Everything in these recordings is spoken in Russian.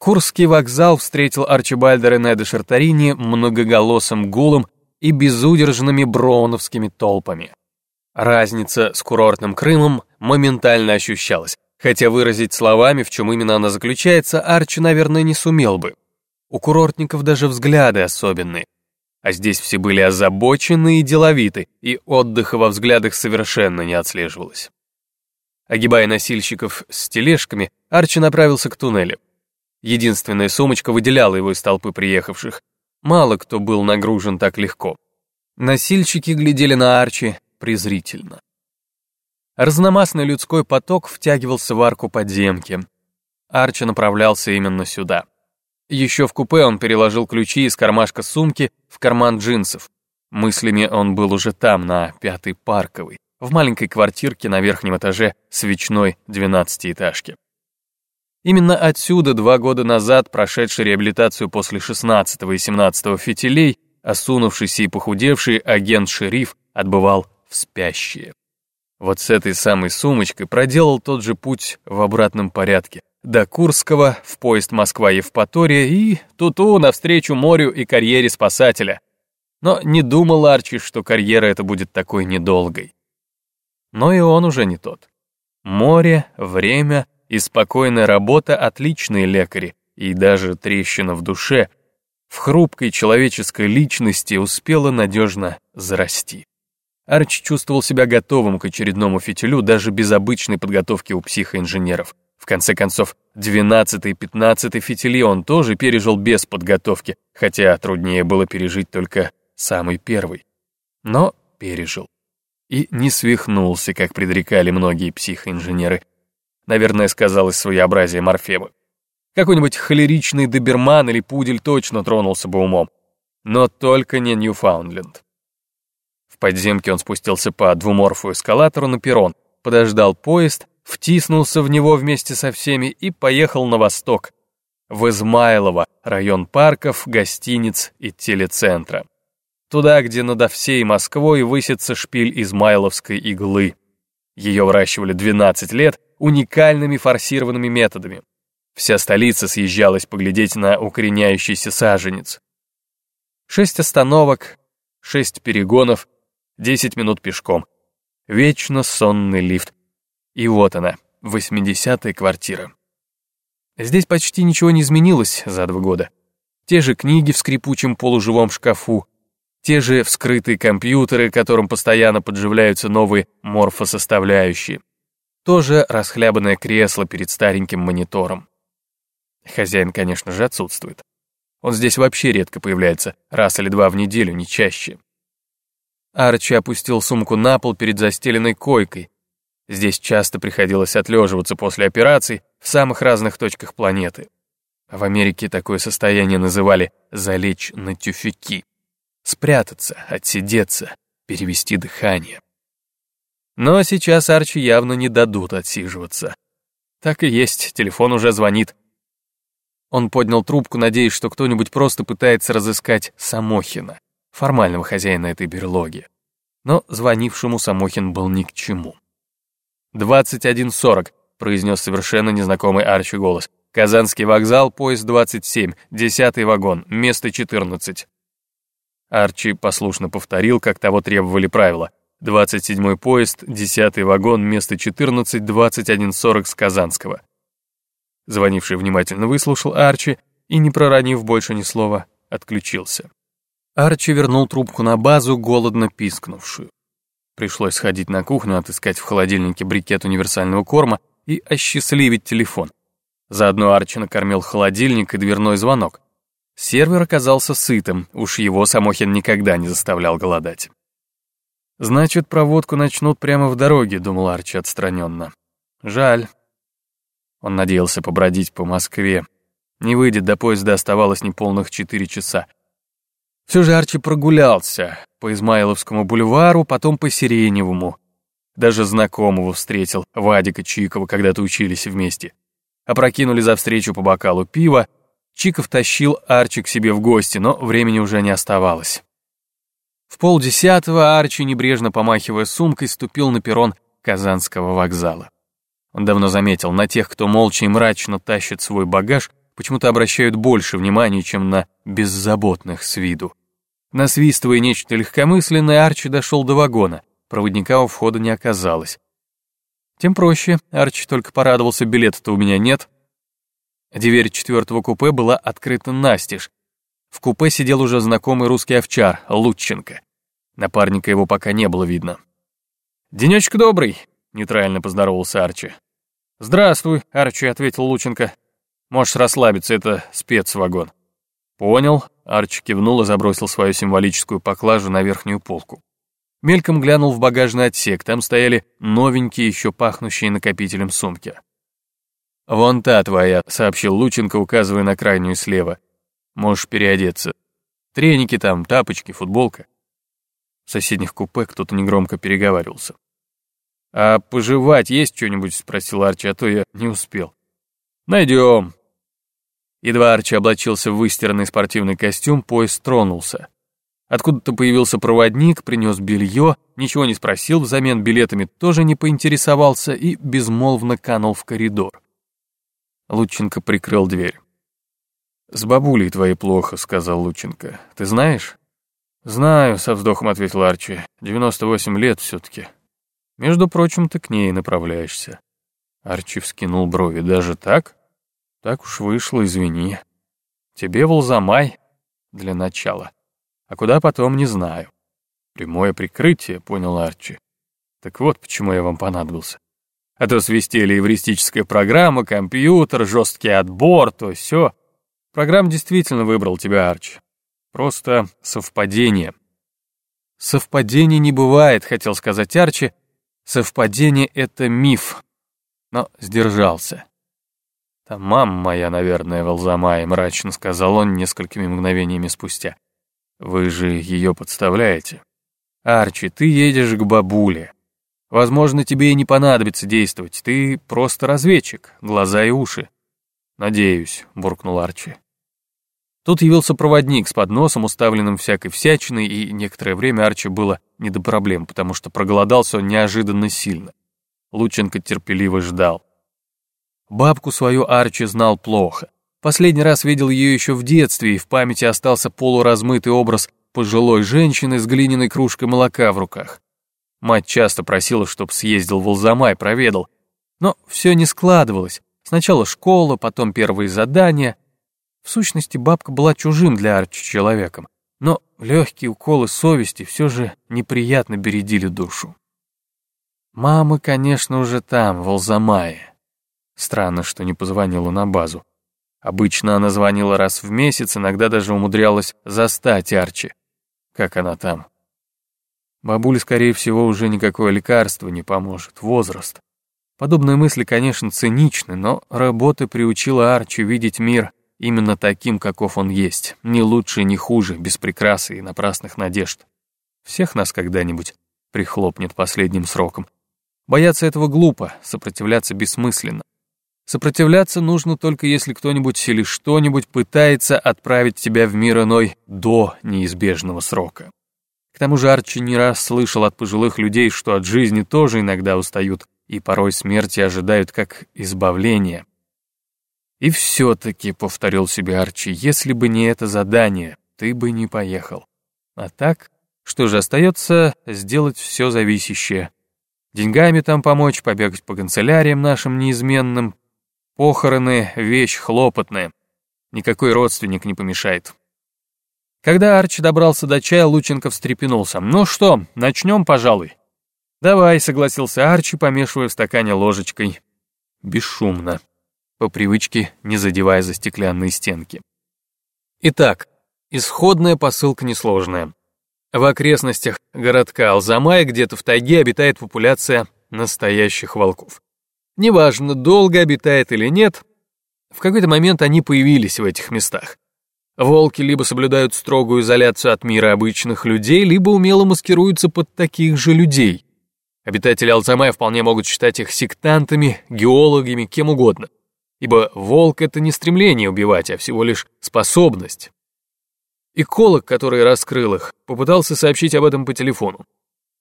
Курский вокзал встретил Арчибальда Рене Шартарини многоголосым гулом и безудержными броуновскими толпами. Разница с курортным Крымом моментально ощущалась, хотя выразить словами, в чем именно она заключается, Арчи, наверное, не сумел бы. У курортников даже взгляды особенные. А здесь все были озабочены и деловиты, и отдыха во взглядах совершенно не отслеживалось. Огибая носильщиков с тележками, Арчи направился к туннелю. Единственная сумочка выделяла его из толпы приехавших. Мало кто был нагружен так легко. Носильщики глядели на Арчи презрительно. Разномастный людской поток втягивался в арку подземки. Арчи направлялся именно сюда. Еще в купе он переложил ключи из кармашка сумки в карман джинсов. Мыслями он был уже там, на пятой парковой, в маленькой квартирке на верхнем этаже свечной двенадцатиэтажки. Именно отсюда два года назад, прошедший реабилитацию после 16 и 17 фитилей, осунувшийся и похудевший агент-шериф отбывал в спящие. Вот с этой самой сумочкой проделал тот же путь в обратном порядке. До Курского, в поезд Москва-Евпатория и туту навстречу морю и карьере спасателя. Но не думал Арчи, что карьера эта будет такой недолгой. Но и он уже не тот. Море, время — и спокойная работа — отличные лекари, и даже трещина в душе в хрупкой человеческой личности успела надежно зарасти. Арч чувствовал себя готовым к очередному фитилю даже без обычной подготовки у психоинженеров. В конце концов, 12 и 15 фитили он тоже пережил без подготовки, хотя труднее было пережить только самый первый. Но пережил. И не свихнулся, как предрекали многие психоинженеры, наверное, сказалось своеобразие морфемы. Какой-нибудь холеричный доберман или пудель точно тронулся бы умом. Но только не Ньюфаундленд. В подземке он спустился по двуморфу эскалатору на перрон, подождал поезд, втиснулся в него вместе со всеми и поехал на восток, в Измайлово, район парков, гостиниц и телецентра. Туда, где над всей Москвой высится шпиль Измайловской иглы. Ее выращивали 12 лет, уникальными форсированными методами. Вся столица съезжалась поглядеть на укореняющийся саженец. Шесть остановок, шесть перегонов, десять минут пешком. Вечно сонный лифт. И вот она, восьмидесятая квартира. Здесь почти ничего не изменилось за два года. Те же книги в скрипучем полуживом шкафу, те же вскрытые компьютеры, которым постоянно подживляются новые морфосоставляющие. Тоже расхлябанное кресло перед стареньким монитором. Хозяин, конечно же, отсутствует. Он здесь вообще редко появляется, раз или два в неделю, не чаще. Арчи опустил сумку на пол перед застеленной койкой. Здесь часто приходилось отлеживаться после операций в самых разных точках планеты. В Америке такое состояние называли «залечь на тюфяки». Спрятаться, отсидеться, перевести дыхание. Но сейчас Арчи явно не дадут отсиживаться. Так и есть, телефон уже звонит. Он поднял трубку, надеясь, что кто-нибудь просто пытается разыскать Самохина, формального хозяина этой берлоги. Но звонившему Самохин был ни к чему. «21.40», — произнес совершенно незнакомый Арчи голос. «Казанский вокзал, поезд 27, десятый вагон, место 14». Арчи послушно повторил, как того требовали правила. 27-й поезд, 10-й вагон, место 14, 21.40 с Казанского. Звонивший внимательно выслушал Арчи и, не проронив больше ни слова, отключился. Арчи вернул трубку на базу, голодно пискнувшую. Пришлось сходить на кухню, отыскать в холодильнике брикет универсального корма и осчастливить телефон. Заодно Арчи накормил холодильник и дверной звонок. Сервер оказался сытым, уж его Самохин никогда не заставлял голодать. «Значит, проводку начнут прямо в дороге», — думал Арчи отстраненно. «Жаль». Он надеялся побродить по Москве. Не выйдет, до поезда оставалось неполных четыре часа. Все же Арчи прогулялся по Измайловскому бульвару, потом по Сиреневому. Даже знакомого встретил, Вадика Чикова, когда-то учились вместе. Опрокинули за встречу по бокалу пива. Чиков тащил Арчи к себе в гости, но времени уже не оставалось. В полдесятого Арчи, небрежно помахивая сумкой, ступил на перрон Казанского вокзала. Он давно заметил, на тех, кто молча и мрачно тащит свой багаж, почему-то обращают больше внимания, чем на беззаботных с виду. Насвистывая нечто легкомысленное, Арчи дошел до вагона. Проводника у входа не оказалось. Тем проще, Арчи только порадовался, билета-то у меня нет. Дверь четвертого купе была открыта настежь. В купе сидел уже знакомый русский овчар, Лутченко. Напарника его пока не было видно. «Денечек добрый», — нейтрально поздоровался Арчи. «Здравствуй», — Арчи ответил Лученко. «Можешь расслабиться, это спецвагон». «Понял», — Арчи кивнул и забросил свою символическую поклажу на верхнюю полку. Мельком глянул в багажный отсек, там стояли новенькие, еще пахнущие накопителем сумки. «Вон та твоя», — сообщил Лученко, указывая на крайнюю слева. «Можешь переодеться. Треники там, тапочки, футболка». В соседних купе кто-то негромко переговаривался. «А пожевать есть что-нибудь?» — спросил Арчи, а то я не успел. «Найдем». Едва Арчи облачился в выстиранный спортивный костюм, поезд тронулся. Откуда-то появился проводник, принес белье, ничего не спросил, взамен билетами тоже не поинтересовался и безмолвно канул в коридор. Лученко прикрыл дверь. «С бабулей твоей плохо», — сказал Лученко. «Ты знаешь?» «Знаю», — со вздохом ответил Арчи. «Девяносто восемь лет все-таки. Между прочим, ты к ней направляешься». Арчи вскинул брови. «Даже так?» «Так уж вышло, извини. Тебе волзамай для начала». А куда потом, не знаю. Прямое прикрытие, понял Арчи. Так вот, почему я вам понадобился. А то свистели эвристическая программа, компьютер, жесткий отбор, то все. Программ действительно выбрал тебя, Арчи. Просто совпадение. Совпадений не бывает, хотел сказать Арчи. Совпадение — это миф. Но сдержался. Там мама моя, наверное, Волзамай, мрачно сказал он несколькими мгновениями спустя. Вы же ее подставляете. Арчи, ты едешь к бабуле. Возможно, тебе и не понадобится действовать. Ты просто разведчик, глаза и уши. Надеюсь, буркнул Арчи. Тут явился проводник с подносом, уставленным всякой всячиной, и некоторое время Арчи было не до проблем, потому что проголодался он неожиданно сильно. Лученко терпеливо ждал. Бабку свою Арчи знал плохо. Последний раз видел ее еще в детстве, и в памяти остался полуразмытый образ пожилой женщины с глиняной кружкой молока в руках. Мать часто просила, чтоб съездил в Алзамай, проведал. Но все не складывалось. Сначала школа, потом первые задания. В сущности, бабка была чужим для Арчи человеком, но легкие уколы совести все же неприятно бередили душу. Мама, конечно, уже там, в Алзамае. Странно, что не позвонила на базу. Обычно она звонила раз в месяц, иногда даже умудрялась застать Арчи. Как она там? Бабуле, скорее всего, уже никакое лекарство не поможет. Возраст. Подобные мысли, конечно, циничны, но работа приучила Арчи видеть мир именно таким, каков он есть. Ни лучше, ни хуже, без прикрасы и напрасных надежд. Всех нас когда-нибудь прихлопнет последним сроком. Бояться этого глупо, сопротивляться бессмысленно. Сопротивляться нужно только если кто-нибудь или что-нибудь пытается отправить тебя в мир иной до неизбежного срока. К тому же Арчи не раз слышал от пожилых людей, что от жизни тоже иногда устают, и порой смерти ожидают как избавления. И все-таки, повторил себе Арчи, если бы не это задание, ты бы не поехал. А так, что же остается сделать все зависящее. Деньгами там помочь, побегать по канцеляриям нашим неизменным, Похороны — вещь хлопотная. Никакой родственник не помешает. Когда Арчи добрался до чая, Лученко встрепенулся. «Ну что, начнем, пожалуй?» «Давай», — согласился Арчи, помешивая в стакане ложечкой. Бесшумно, по привычке не задевая за стеклянные стенки. Итак, исходная посылка несложная. В окрестностях городка Алзамай где-то в тайге обитает популяция настоящих волков. Неважно, долго обитает или нет, в какой-то момент они появились в этих местах. Волки либо соблюдают строгую изоляцию от мира обычных людей, либо умело маскируются под таких же людей. Обитатели Алзамая вполне могут считать их сектантами, геологами, кем угодно. Ибо волк — это не стремление убивать, а всего лишь способность. Эколог, который раскрыл их, попытался сообщить об этом по телефону.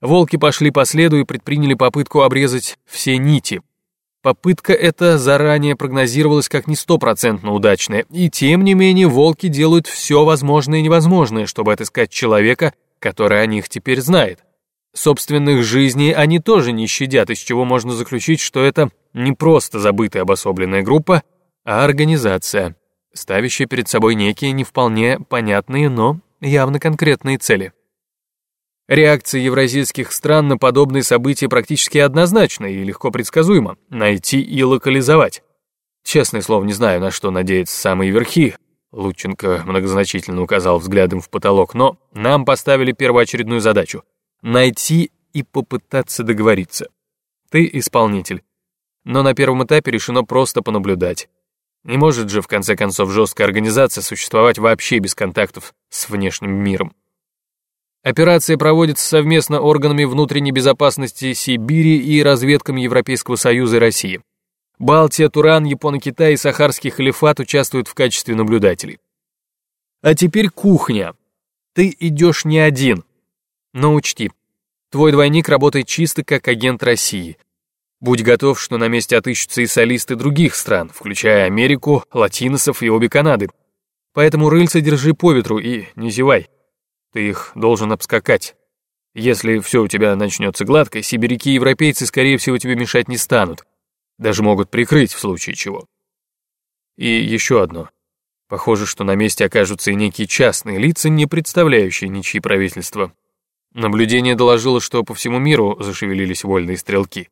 Волки пошли по следу и предприняли попытку обрезать все нити — Попытка эта заранее прогнозировалась как не стопроцентно удачная, и тем не менее волки делают все возможное и невозможное, чтобы отыскать человека, который о них теперь знает. Собственных жизней они тоже не щадят, из чего можно заключить, что это не просто забытая обособленная группа, а организация, ставящая перед собой некие не вполне понятные, но явно конкретные цели. Реакция евразийских стран на подобные события практически однозначна и легко предсказуема – найти и локализовать. Честное слово, не знаю, на что надеются самые верхи. Лученко многозначительно указал взглядом в потолок, но нам поставили первоочередную задачу – найти и попытаться договориться. Ты исполнитель. Но на первом этапе решено просто понаблюдать. Не может же, в конце концов, жесткая организация существовать вообще без контактов с внешним миром. Операция проводится совместно органами внутренней безопасности Сибири и разведками Европейского Союза и России. Балтия, Туран, Японо-Китай и Сахарский халифат участвуют в качестве наблюдателей. А теперь кухня. Ты идешь не один. Но учти, твой двойник работает чисто как агент России. Будь готов, что на месте отыщутся и солисты других стран, включая Америку, латиносов и обе Канады. Поэтому рыльца держи по ветру и не зевай. Ты их должен обскакать. Если все у тебя начнется гладко, сибиряки-европейцы, скорее всего, тебе мешать не станут. Даже могут прикрыть в случае чего. И еще одно. Похоже, что на месте окажутся и некие частные лица, не представляющие ничьи правительства. Наблюдение доложило, что по всему миру зашевелились вольные стрелки.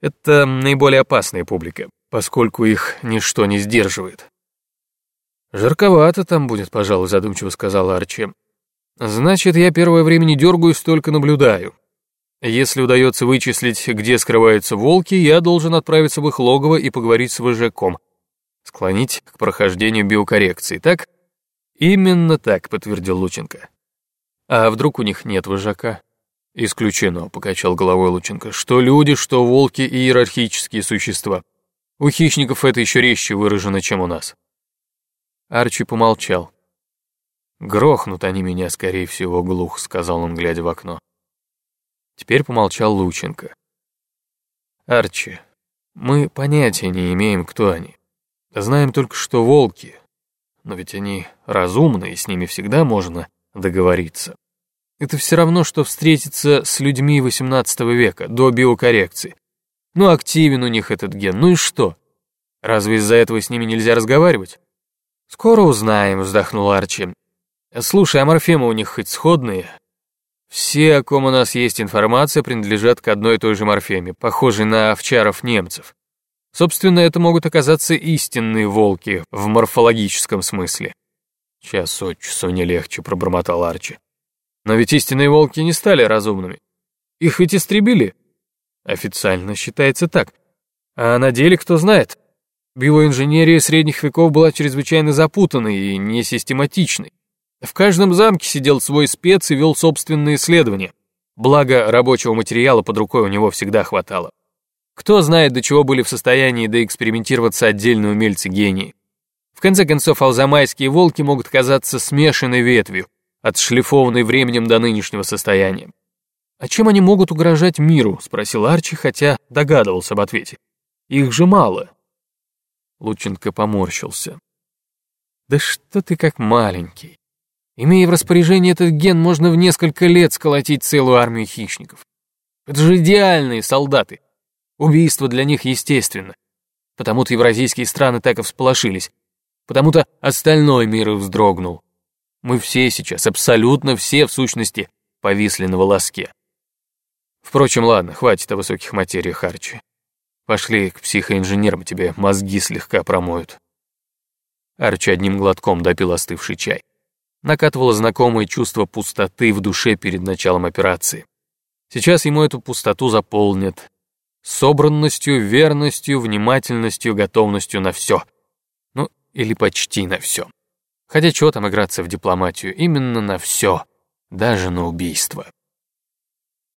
Это наиболее опасная публика, поскольку их ничто не сдерживает. «Жарковато там будет, пожалуй», задумчиво сказала Арчи. Значит, я первое время не дергаюсь, только наблюдаю. Если удается вычислить, где скрываются волки, я должен отправиться в их логово и поговорить с вожаком. Склонить к прохождению биокоррекции, так? Именно так, подтвердил Лученко. А вдруг у них нет вожака? Исключено, покачал головой Лученко. Что люди, что волки и иерархические существа. У хищников это еще резче выражено, чем у нас. Арчи помолчал. «Грохнут они меня, скорее всего, глух», — сказал он, глядя в окно. Теперь помолчал Лученко. «Арчи, мы понятия не имеем, кто они. Знаем только, что волки. Но ведь они разумные, с ними всегда можно договориться. Это все равно, что встретиться с людьми XVIII века, до биокоррекции. Ну, активен у них этот ген, ну и что? Разве из-за этого с ними нельзя разговаривать? «Скоро узнаем», — вздохнул Арчи. Слушай, а морфемы у них хоть сходные? Все, о ком у нас есть информация, принадлежат к одной и той же морфеме, похожей на овчаров немцев. Собственно, это могут оказаться истинные волки в морфологическом смысле. Час от часу не легче, пробормотал Арчи. Но ведь истинные волки не стали разумными. Их ведь истребили. Официально считается так. А на деле кто знает? Биоинженерия средних веков была чрезвычайно запутанной и несистематичной. В каждом замке сидел свой спец и вел собственные исследования. Благо, рабочего материала под рукой у него всегда хватало. Кто знает, до чего были в состоянии доэкспериментироваться отдельные умельцы-гении. В конце концов, алзамайские волки могут казаться смешанной ветвью, отшлифованной временем до нынешнего состояния. «А чем они могут угрожать миру?» — спросил Арчи, хотя догадывался об ответе. «Их же мало». Лученко поморщился. «Да что ты как маленький. Имея в распоряжении этот ген, можно в несколько лет сколотить целую армию хищников. Это же идеальные солдаты. Убийство для них естественно. Потому-то евразийские страны так и всполошились. Потому-то остальной мир и вздрогнул. Мы все сейчас, абсолютно все, в сущности, повисли на волоске. Впрочем, ладно, хватит о высоких материях, Арчи. Пошли к психоинженерам, тебе мозги слегка промоют. Арчи одним глотком допил остывший чай накатывало знакомое чувство пустоты в душе перед началом операции. Сейчас ему эту пустоту заполнят. Собранностью, верностью, внимательностью, готовностью на все. Или почти на все. Хотя чего там играться в дипломатию, именно на все, даже на убийство.